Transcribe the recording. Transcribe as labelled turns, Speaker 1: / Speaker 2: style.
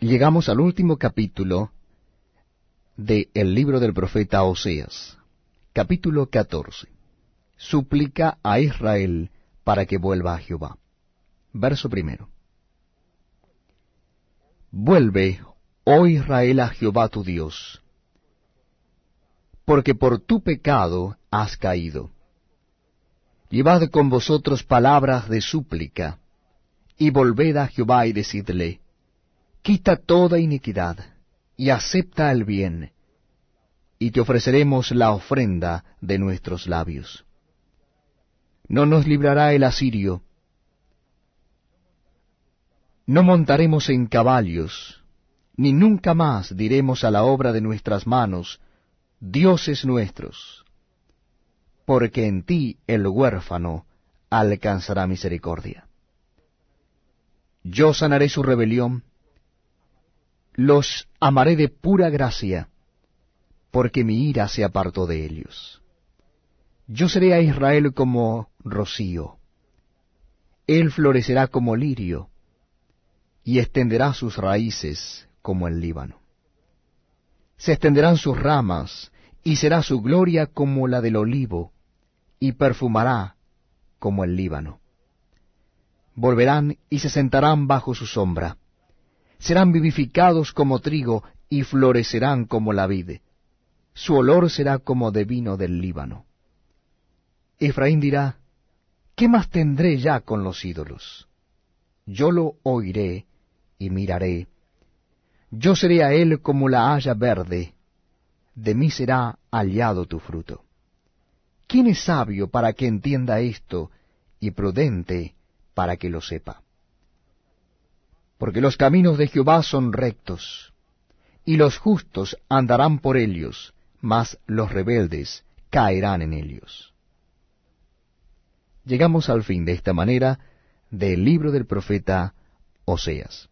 Speaker 1: llegamos al último capítulo del libro del profeta Oseas, capítulo 14. Súplica a Israel para que vuelva a Jehová. Verso primero. Vuelve, oh Israel, a Jehová tu Dios, porque por tu pecado has caído. Llevad con vosotros palabras de súplica, y volved a Jehová y decidle, quita toda iniquidad, y acepta el bien, y te ofreceremos la ofrenda de nuestros labios. No nos librará el asirio, no montaremos en caballos, ni nunca más diremos a la obra de nuestras manos, dioses nuestros, porque en ti el huérfano alcanzará misericordia. Yo sanaré su rebelión, los amaré de pura gracia, porque mi ira se apartó de ellos. Yo seré a Israel como rocío, él florecerá como lirio, y extenderá sus raíces como el Líbano. Se extenderán sus ramas, y será su gloria como la del olivo, y perfumará como el Líbano. Volverán y se sentarán bajo su sombra. Serán vivificados como trigo y florecerán como la vid. Su olor será como de vino del Líbano. Efraín dirá, ¿qué más tendré ya con los ídolos? Yo lo oiré y miraré. Yo seré a él como la haya verde, de mí será hallado tu fruto. ¿Quién es sabio para que entienda esto, y prudente para que lo sepa? Porque los caminos de Jehová son rectos, y los justos andarán por ellos, mas los rebeldes caerán en ellos. Llegamos al fin de esta manera del libro del profeta Oseas.